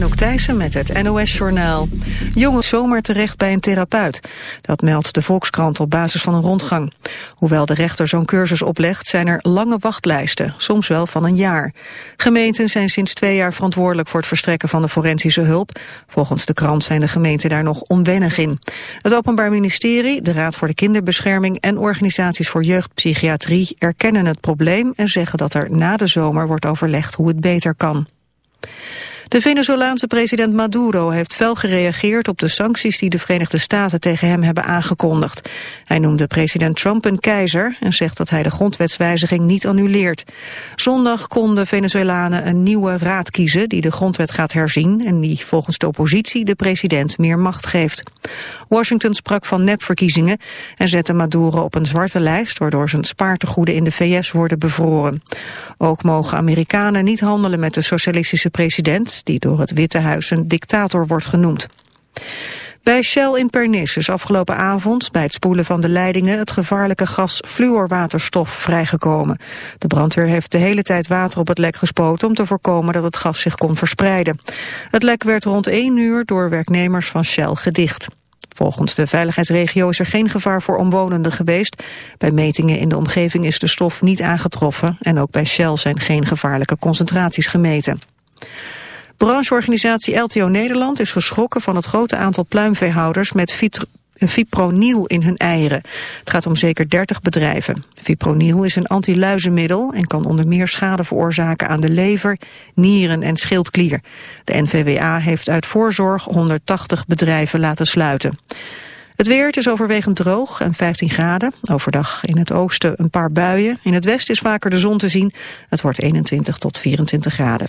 Anouk Thijssen met het NOS-journaal. Jongen zomer terecht bij een therapeut. Dat meldt de Volkskrant op basis van een rondgang. Hoewel de rechter zo'n cursus oplegt, zijn er lange wachtlijsten, soms wel van een jaar. Gemeenten zijn sinds twee jaar verantwoordelijk voor het verstrekken van de forensische hulp. Volgens de krant zijn de gemeenten daar nog onwennig in. Het Openbaar Ministerie, de Raad voor de Kinderbescherming en organisaties voor jeugdpsychiatrie erkennen het probleem en zeggen dat er na de zomer wordt overlegd hoe het beter kan. De Venezolaanse president Maduro heeft fel gereageerd op de sancties die de Verenigde Staten tegen hem hebben aangekondigd. Hij noemde president Trump een keizer en zegt dat hij de grondwetswijziging niet annuleert. Zondag konden Venezolanen een nieuwe raad kiezen die de grondwet gaat herzien en die volgens de oppositie de president meer macht geeft. Washington sprak van nepverkiezingen en zette Maduro op een zwarte lijst waardoor zijn spaartegoeden in de VS worden bevroren. Ook mogen Amerikanen niet handelen met de socialistische president die door het Witte Huis een dictator wordt genoemd. Bij Shell in Pernis is afgelopen avond bij het spoelen van de leidingen het gevaarlijke gas fluorwaterstof vrijgekomen. De brandweer heeft de hele tijd water op het lek gespoten om te voorkomen dat het gas zich kon verspreiden. Het lek werd rond 1 uur door werknemers van Shell gedicht. Volgens de veiligheidsregio is er geen gevaar voor omwonenden geweest. Bij metingen in de omgeving is de stof niet aangetroffen en ook bij Shell zijn geen gevaarlijke concentraties gemeten. Brancheorganisatie LTO Nederland is geschrokken van het grote aantal pluimveehouders met fipronil in hun eieren. Het gaat om zeker 30 bedrijven. Fipronil is een antiluizenmiddel en kan onder meer schade veroorzaken aan de lever, nieren en schildklier. De NVWA heeft uit voorzorg 180 bedrijven laten sluiten. Het weer, is overwegend droog en 15 graden. Overdag in het oosten een paar buien. In het westen is vaker de zon te zien. Het wordt 21 tot 24 graden.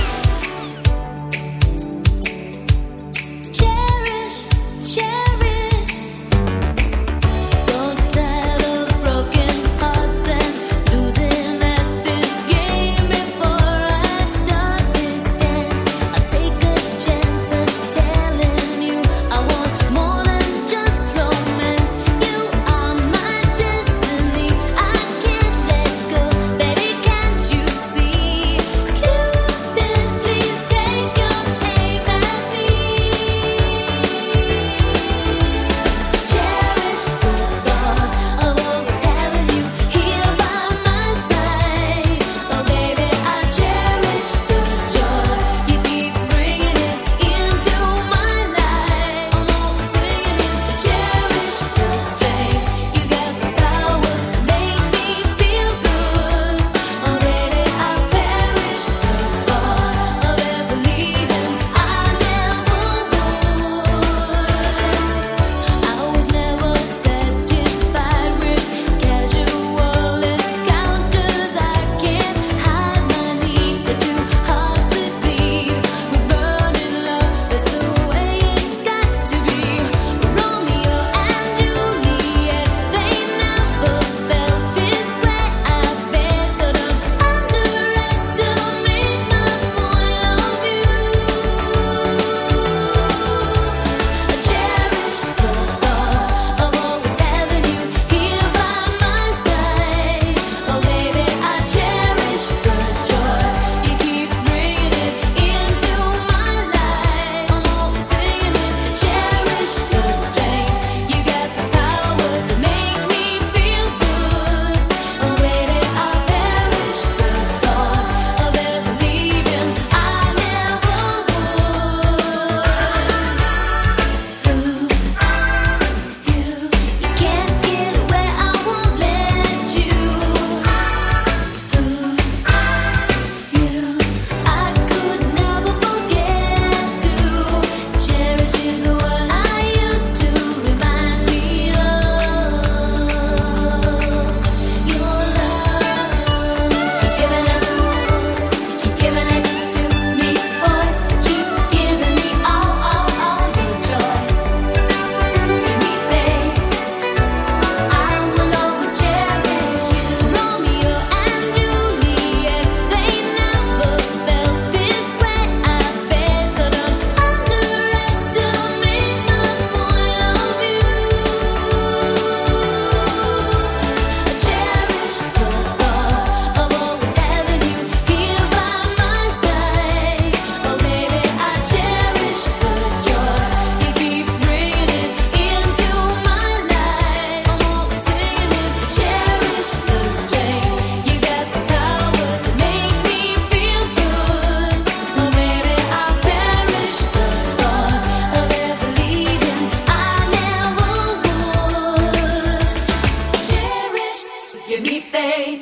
faith.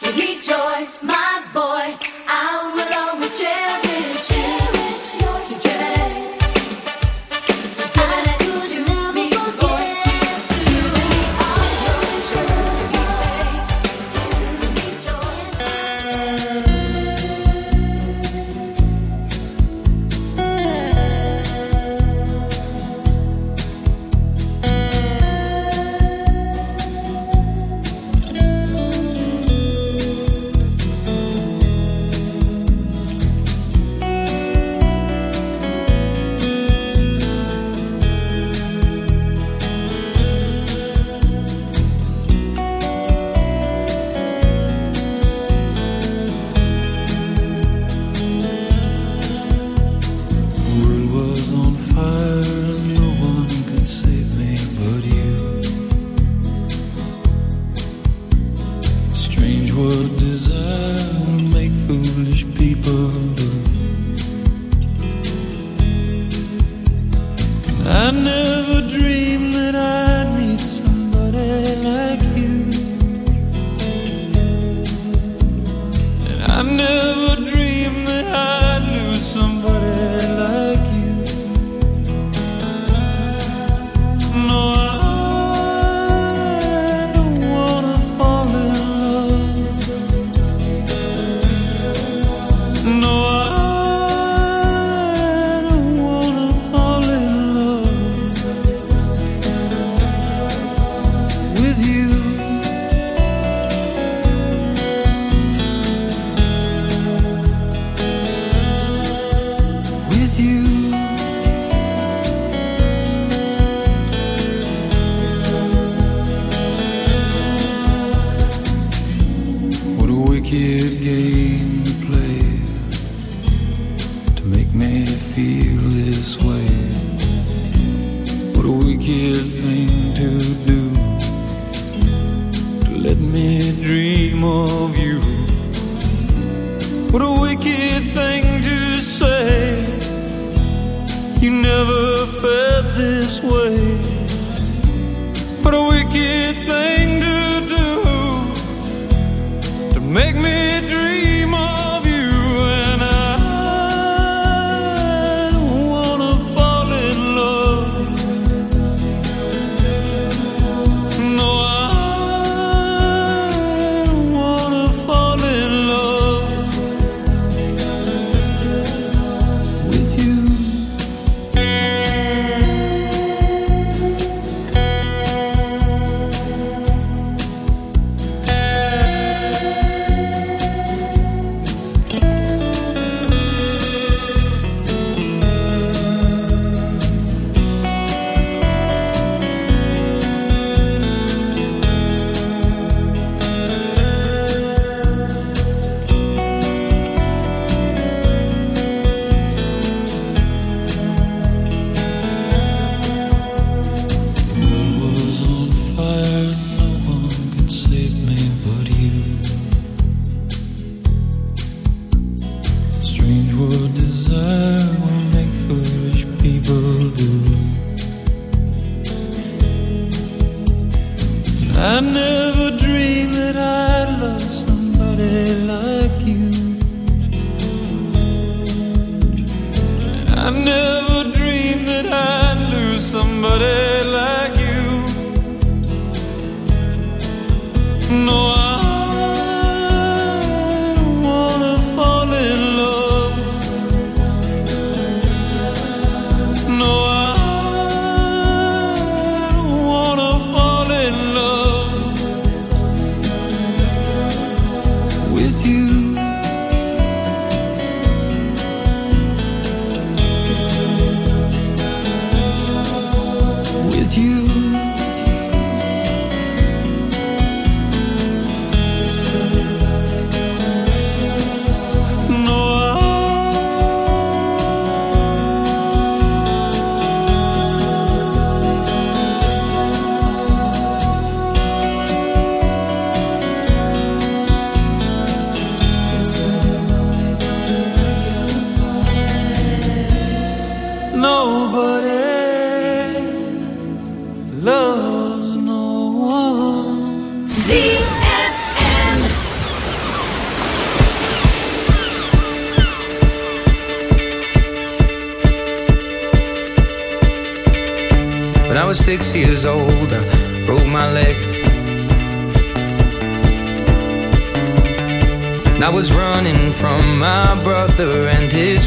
Give me joy, my I never dreamed that I'd love somebody like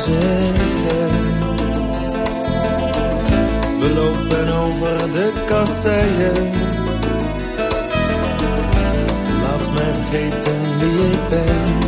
We lopen over de kasseien. Laat mij vergeten wie ik ben.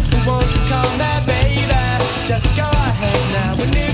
there, baby. Just go ahead now.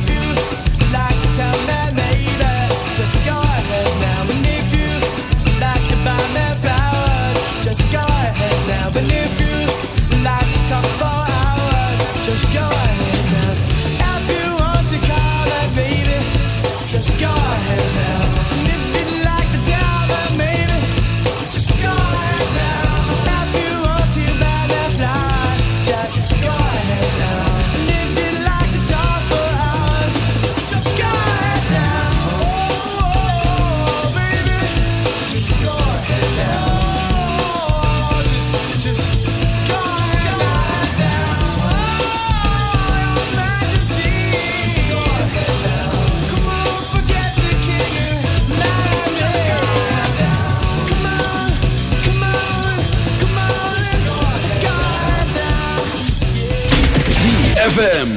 ZFM.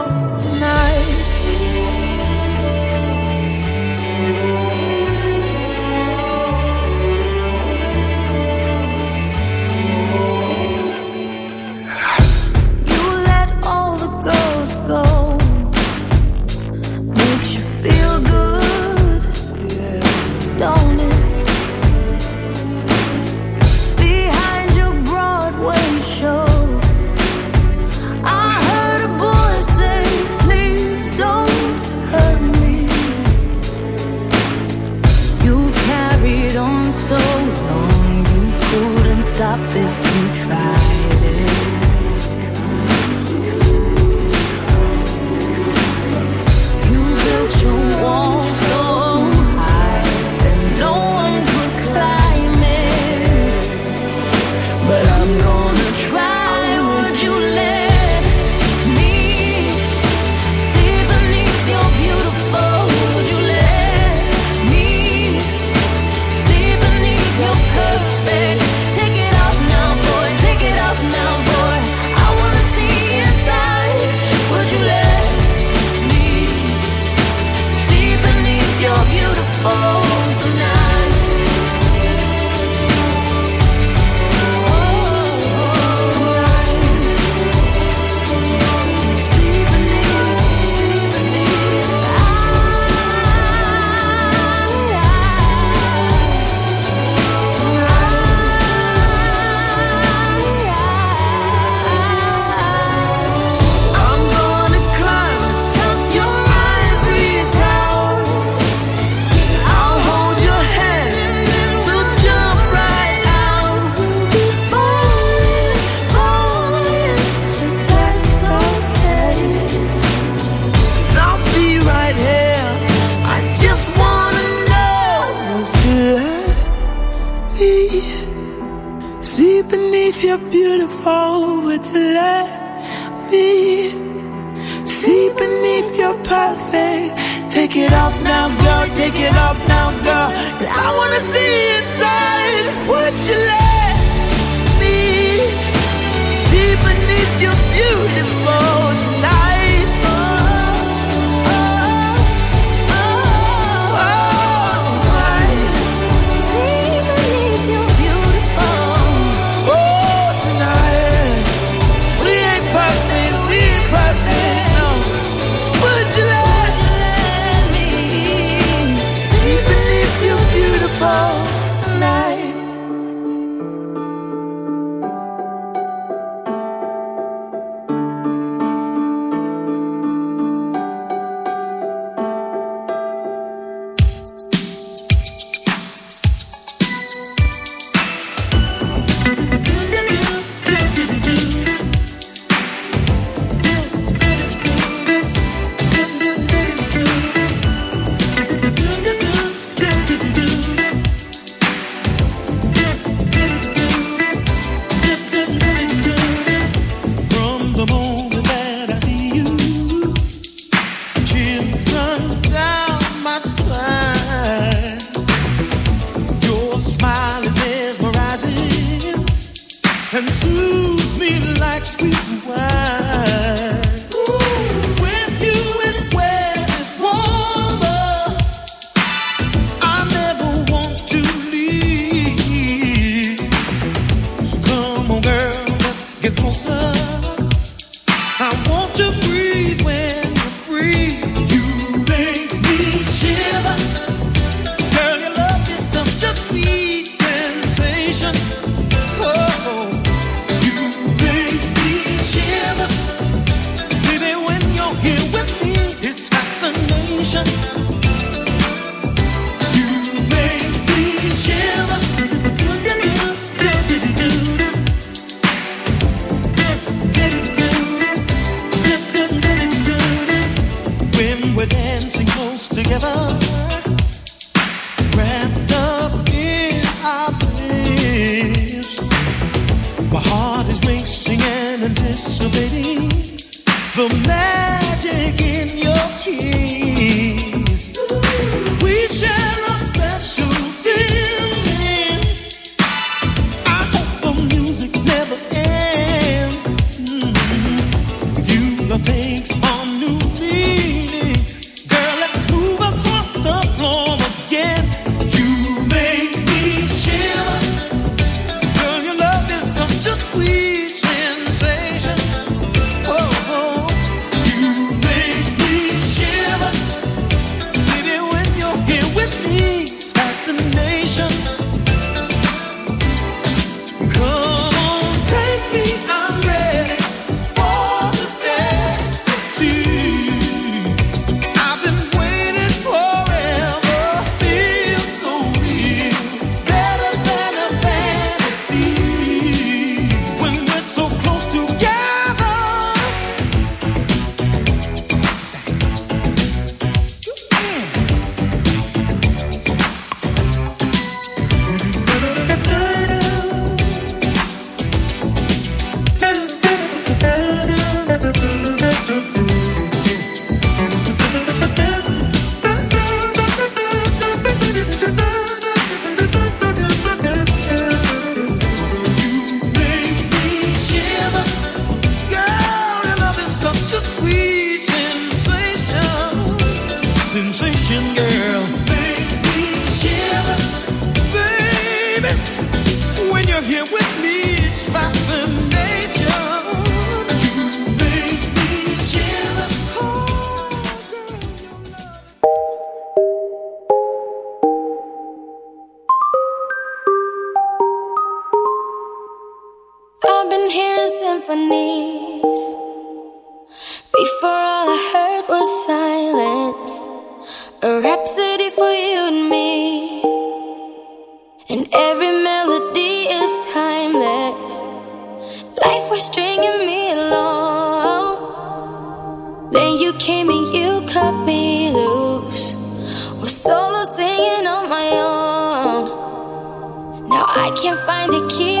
can't find the key